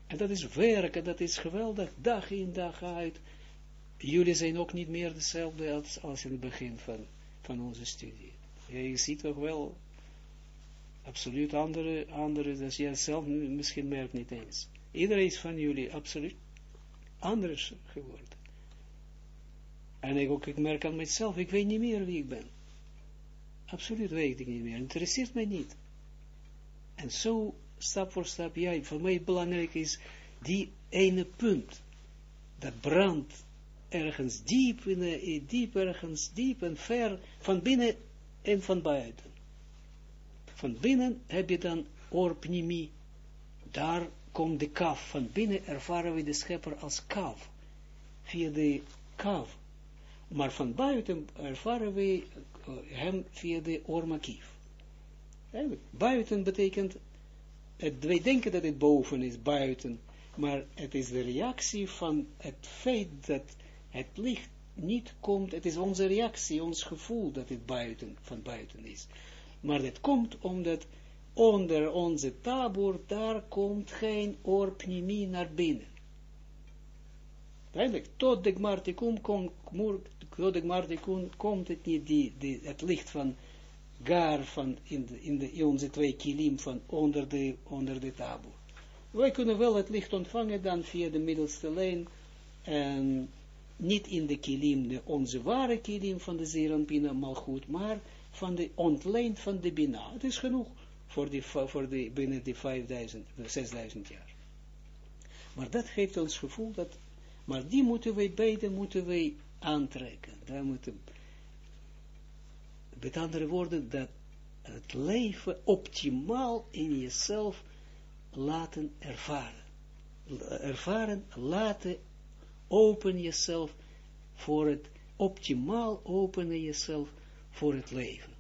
En dat is werken, dat is geweldig, dag in dag uit. Jullie zijn ook niet meer dezelfde als, in het begin van, van onze studie. Je ziet toch wel absoluut andere, andere, dat jij zelf misschien merkt niet eens. Iedereen is van jullie absoluut anders geworden. En ik, ook, ik merk aan mezelf, ik weet niet meer wie ik ben. Absoluut weet ik niet meer. Interesseert mij niet. En zo, stap voor stap, ja, voor mij belangrijk is die ene punt. Dat brandt ergens diep, in, diep ergens, diep en ver, van binnen en van buiten. Van binnen heb je dan orpnimi. Daar komt de kaf. Van binnen ervaren we de schepper als kaf. Via de kaf. Maar van buiten ervaren we eh, hem via de ormakief. Buiten betekent, wij denken dat het boven is, buiten, maar het is de reactie van het feit dat het licht niet komt, het is onze reactie, ons gevoel dat het buiten, van buiten is. Maar dat komt omdat onder onze tabor, daar komt geen orpnimie naar binnen. Duidelijk, tot de Gmartikun komt, komt het niet, die, het licht van gar van in, de, in, de, onze twee kilim van onder de, onder de tabor. Wij kunnen wel het licht ontvangen dan via de middelste lijn en niet in de kilim, de, onze ware kilim van de Zeranpina, maar maar van de ontleend van de Bina. Het is genoeg voor, die, voor de, binnen die 5000, 6000 jaar. Maar dat geeft ons gevoel dat, maar die moeten wij beide moeten wij aantrekken. Daar moeten, met andere woorden, dat het leven optimaal in jezelf laten ervaren. Ervaren, laten open jezelf voor het optimaal openen jezelf voor het leven.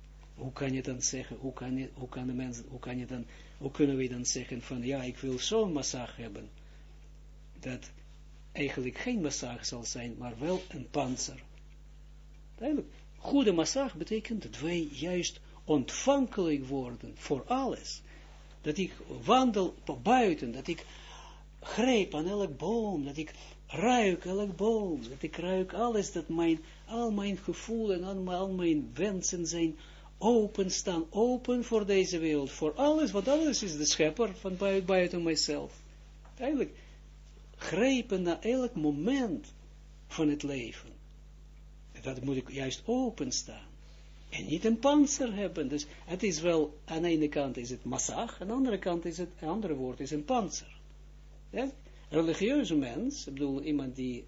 Hoe kan je dan zeggen, hoe kan, je, kan de mensen, hoe kan dan, kunnen we dan zeggen van, ja, ik wil zo'n massage hebben, dat eigenlijk geen massage zal zijn, maar wel een panzer. Eigenlijk, goede massage betekent dat wij juist ontvankelijk worden voor alles. Dat ik wandel buiten, dat ik greep aan elk boom, dat ik ruik elk boom, dat ik ruik alles, dat mijn, al mijn gevoelens en al mijn wensen zijn open, staan open voor deze wereld, voor alles, want alles is de schepper van buiten, mijzelf. Eigenlijk, grepen naar elk moment van het leven. Dat moet ik juist openstaan. En niet een panzer hebben. Dus het is wel, aan de ene kant is het massag, aan de andere kant is het, een andere woord is een panzer. Religieuze mens, ik bedoel, iemand die,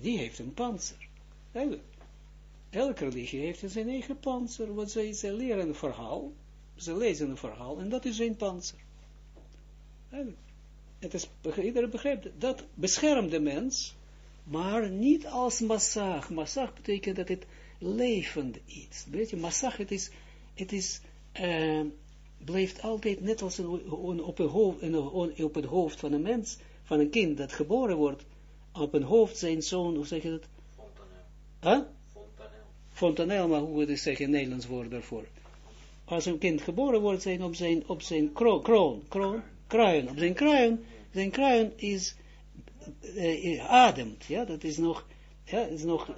die heeft een panzer. Elke religie heeft zijn eigen panzer, wat zij, ze leren een verhaal, ze lezen een verhaal, en dat is zijn panzer. Het is, iedereen begrijpt, dat beschermt de mens, maar niet als massag. Massag betekent dat het levend iets. Weet je, massag, het is, het is, uh, blijft altijd net als een, op, een hoofd, op het hoofd van een mens, van een kind dat geboren wordt, op een hoofd zijn zoon, hoe zeg je dat? Huh? Fontanel. Fontanel, maar hoe we zeggen, Nederlands woord daarvoor. Als een kind geboren wordt, zijn op zijn, op zijn kroon, kroon, kroon, kruin, op zijn kruin, zijn kruin is, uh, ademt, ja, dat is nog, ja, is nog,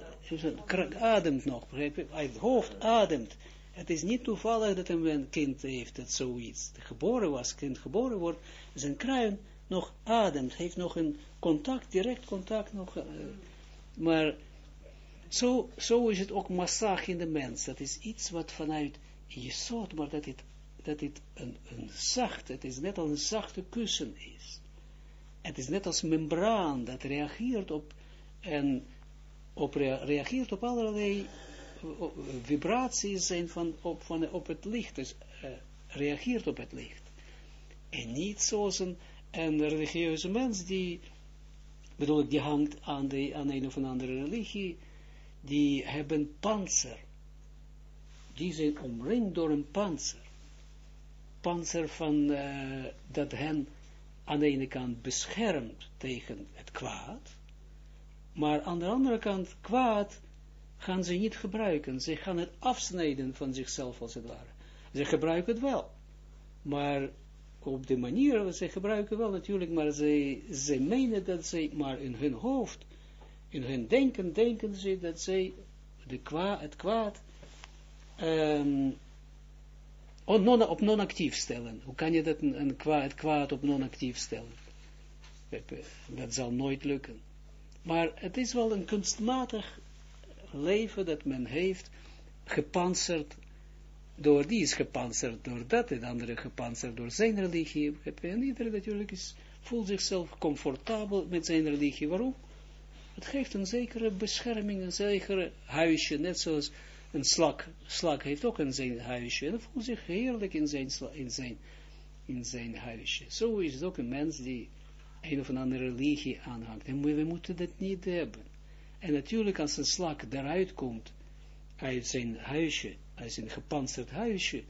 ademt nog? Het hoofd ademt. Het is niet toevallig dat een kind heeft dat zoiets geboren was, kind geboren wordt, zijn kruin nog ademt, heeft nog een contact, direct contact nog, uh, maar zo, zo is het ook massage in de mens, dat is iets wat vanuit je soort, maar dat het, dat het een, een zacht, het is net als een zachte kussen is. Het is net als membraan dat reageert op, en op reageert op allerlei vibraties zijn van, op, van, op het licht, dus uh, reageert op het licht. En niet zoals een, een religieuze mens die bedoel ik, die hangt aan, de, aan een of andere religie, die hebben panzer. Die zijn omringd door een panzer. Panzer van, uh, dat hen aan de ene kant beschermt tegen het kwaad, maar aan de andere kant, kwaad gaan ze niet gebruiken. Ze gaan het afsnijden van zichzelf, als het ware. Ze gebruiken het wel. Maar op de manier, ze gebruiken wel natuurlijk, maar ze, ze menen dat ze, maar in hun hoofd, in hun denken, denken ze dat ze de kwaad, het kwaad um, op non-actief stellen. Hoe kan je dat een, het kwaad op non-actief stellen? Dat zal nooit lukken. Maar het is wel een kunstmatig leven dat men heeft, gepanzerd door, die is gepanzerd door dat, en de andere gepanzerd door zijn religie. En iedereen natuurlijk is, voelt zichzelf comfortabel met zijn religie. Waarom? Het geeft een zekere bescherming, een zekere huisje, net zoals een slak. Slak heeft ook een zijn huisje, en voelt zich heerlijk in zijn, in zijn, in zijn huisje. Zo is het ook een mens die een of andere religie aanhangt. En we, moeten dat niet hebben. En natuurlijk als een slak eruit komt uit zijn huisje, uit zijn gepanzerd huisje,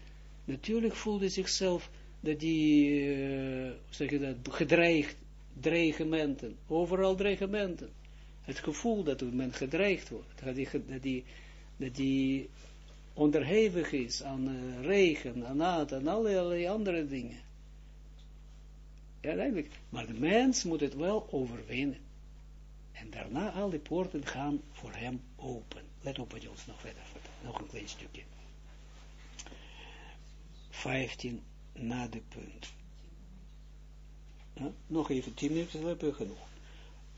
natuurlijk voelde zichzelf dat die, uh, zeg je dat, gedreigd, dreigementen, overal dreigementen. Het gevoel dat men gedreigd wordt, dat die, dat die, onderhevig is aan uh, regen, aan naad, aan allerlei andere dingen. Ja, eigenlijk. Maar de mens moet het wel overwinnen. En daarna al die poorten gaan voor hem open. Let op wat je ons nog verder vertelt. Nog een klein stukje. 15 na de punt. Nog even 10 minuten, dan hebben we genoeg.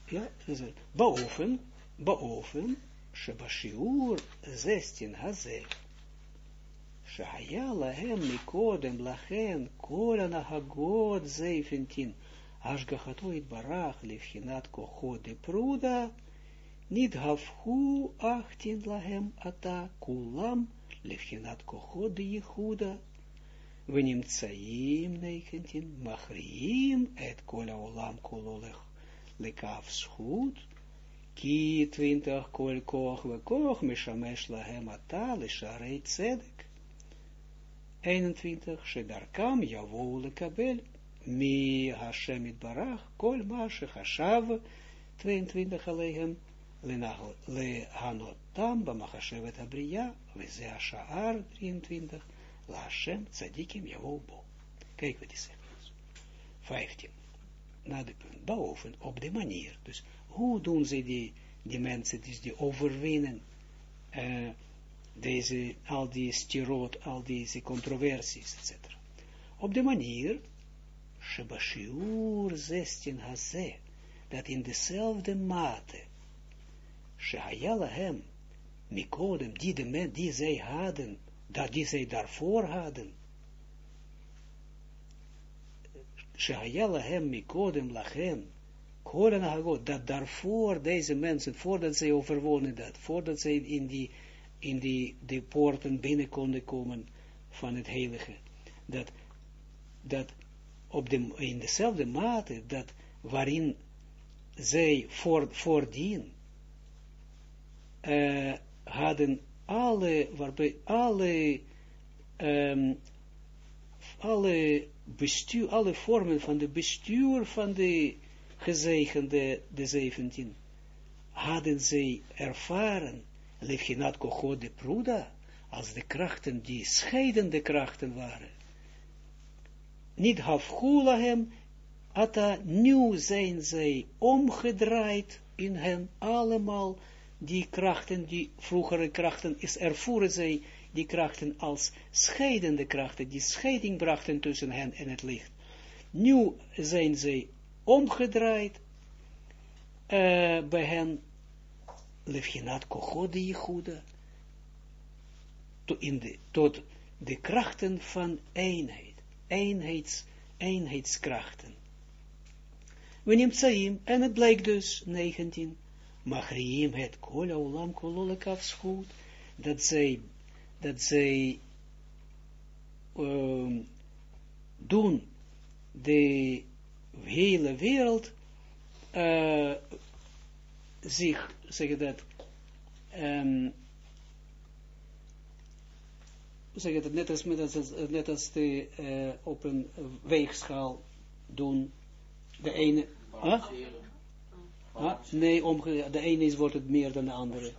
Ja, dus boven, boven, Shebashiur 16 haze. Shaya lahem mikodem lachen kol anahagod 17 Ashgachato barach lifhinat kocho de pruda, niet hafhu achtin lahem ata kulam lifhinat kocho de Yehuda, ונמצאים נקנטין, מכריעים את כל העולם כולו לכף זכות, כי twintig כל כוח וכוח משמש להם עתה לשערי צדק. 21, שדרכם יבואו לקבל mi Hashem itbarach, kol ma shechashav, 22 alehem, lehanotam b'machashevet habriya, veze hasha'ar, 23, la Hashem tzadikim yavou bo. Kijk wat hij zegt. 15. Na de boven, op de manier. Dus, hoe doen ze die, die mensen, dus die overwinnen, uh, deze, al die stirot, al deze controversies, etc. Op de manier, Shebashiur 16 haze, dat in dezelfde mate, Shehayala hem, Mikodem, die de men, die zij hadden, dat die zij daarvoor hadden, Shehayala hem, Mikodem lachem, Koren hagot, dat daarvoor deze mensen, voordat zij overwonnen dat, voordat zij in die, in die, die poorten binnen konden komen van het heilige, dat, dat op de, in dezelfde mate dat waarin zij voor, voordien uh, hadden alle, waarbij alle, um, alle bestuur, alle vormen van de bestuur van de gezegende, de 17, hadden zij ervaren, Lefginat Kocho de Pruda, als de krachten die scheidende krachten waren. Niet hafgula hem, ata, nu zijn zij omgedraaid in hen, allemaal. Die krachten, die vroegere krachten, is ervoeren zij die krachten als scheidende krachten, die scheiding brachten tussen hen en het licht. Nu zijn zij omgedraaid uh, bij hen, lefjenat kochode tot de krachten van eenheid eenheids, eenheidskrachten. We Saim, en het blijkt dus, 19, Machriim het kola ulam kololekaf dat zij, dat zij doen de hele wereld uh, zich, zeg dat, um, zeg dat, net als, net als, net als de, uh, op een weegschaal doen, de ene, huh? Huh? nee, omgekeerd, de ene is, wordt het meer dan de andere.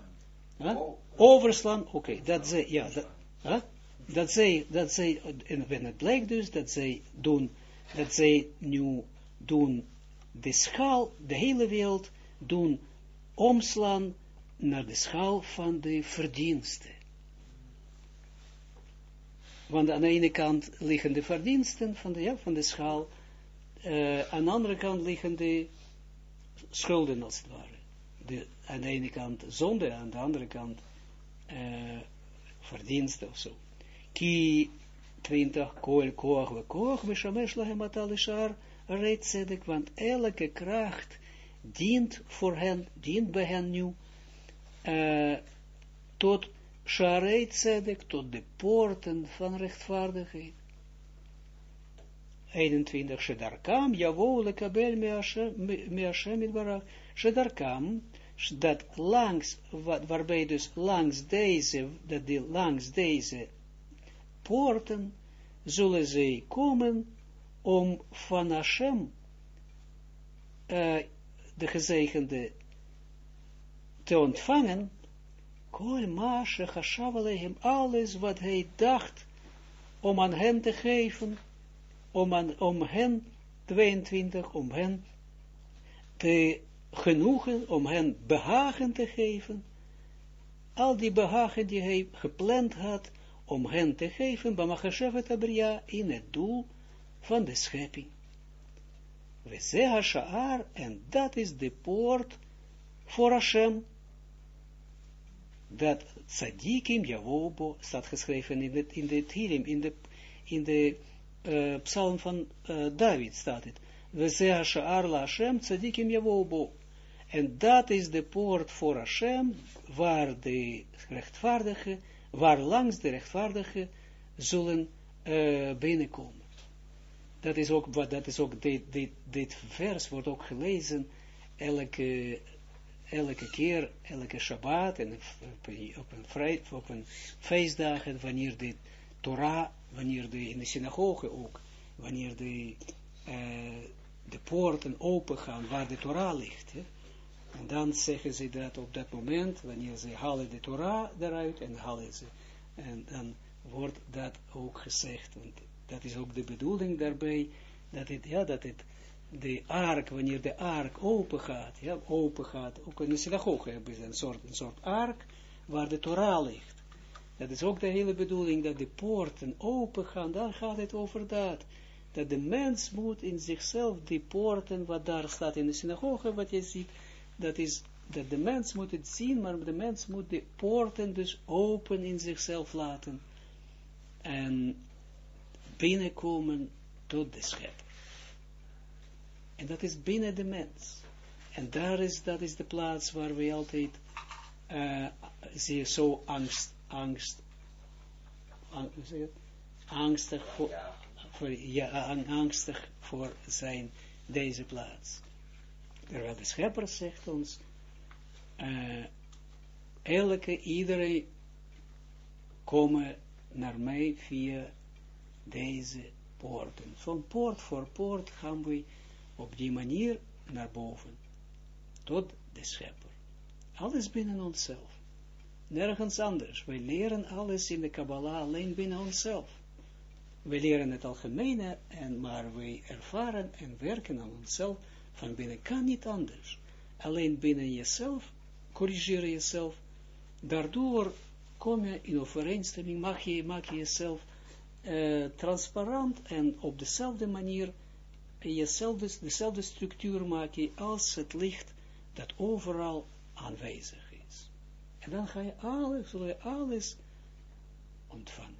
Huh? Overslaan, oké, okay, dat ze, ja, dat, huh? dat zij, dat zij, en het blijkt dus, dat zij doen, dat zij nu doen de schaal, de hele wereld doen omslaan naar de schaal van de verdiensten. Want aan de ene kant liggen de verdiensten van de, ja, van de schaal, uh, aan de andere kant liggen de schulden als het ware. De, aan de ene kant zonde, aan de andere kant uh, verdiensten of zo. Ki 20 koel koach we koach, we shamesh lahem atalishar, reetzedek, want elke kracht dient voor hen, dient bij hen nu, uh, tot Sharei Tzedek, tot de poorten van rechtvaardigheid. 21, Shedarkam, Javo, Lekabel, Meashem, Idbarach, Shedarkam, dat langs, wat, waarbij dus langs deze, dat die langs deze poorten, zullen zij komen, om van Hashem uh, de gezegende te ontvangen, kol maashe chashav alles wat hij dacht om aan hen te geven, om, aan, om hen, 22, om hen te genoegen, om hen behagen te geven, al die behagen die hij gepland had, om hen te geven, Bamachashevet Abria, in het doel van de schepping. We zeggen Sha'ar, en dat is de poort voor Hashem, dat tzadikim Javobo, staat geschreven in de, in de Tirim, in de, in de uh, psalm van uh, David staat het. We zeggen Sha'ar la Hashem, tzadikim Javobo. En dat is de poort voor Hashem, waar de rechtvaardige, waar langs de rechtvaardige zullen uh, binnenkomen dat is ook, dat is ook, dit, dit, dit vers wordt ook gelezen elke, elke keer, elke Shabbat en op een, op een, op een feestdagen, wanneer de Torah, wanneer de, in de synagoge ook, wanneer de, uh, de poorten open gaan waar de Torah ligt. Hè? En dan zeggen ze dat op dat moment, wanneer ze halen de Torah eruit en halen ze, en dan wordt dat ook gezegd, want dat is ook de bedoeling daarbij, dat het, ja, dat het, de ark, wanneer de ark open gaat, ja, open gaat, ook in de synagoge hebben ze een soort, een soort ark, waar de Torah ligt. Dat is ook de hele bedoeling, dat de poorten open gaan, dan gaat het over dat. Dat de mens moet in zichzelf, die poorten, wat daar staat in de synagoge, wat je ziet, dat is, dat de mens moet het zien, maar de mens moet de poorten dus open in zichzelf laten. En binnenkomen tot de schepper. En dat is binnen de mens. En daar is, dat is de plaats waar we altijd uh, zie zo angst, angst, ang, angstig voor, voor, ja, angstig voor zijn, deze plaats. Terwijl de schepper zegt ons, elke, iedereen komen naar mij via deze poorten. Van poort voor poort gaan we op die manier naar boven, tot de schepper. Alles binnen onszelf. Nergens anders. Wij leren alles in de Kabbalah alleen binnen onszelf. We leren het algemene, en, maar wij ervaren en werken aan onszelf van binnen. Kan niet anders. Alleen binnen jezelf, corrigeer jezelf. Daardoor kom je in overeenstemming, mag je, maak je jezelf uh, transparant en op dezelfde manier jezelfde, dezelfde structuur maken als het licht dat overal aanwezig is. En dan ga je alles, je alles ontvangen.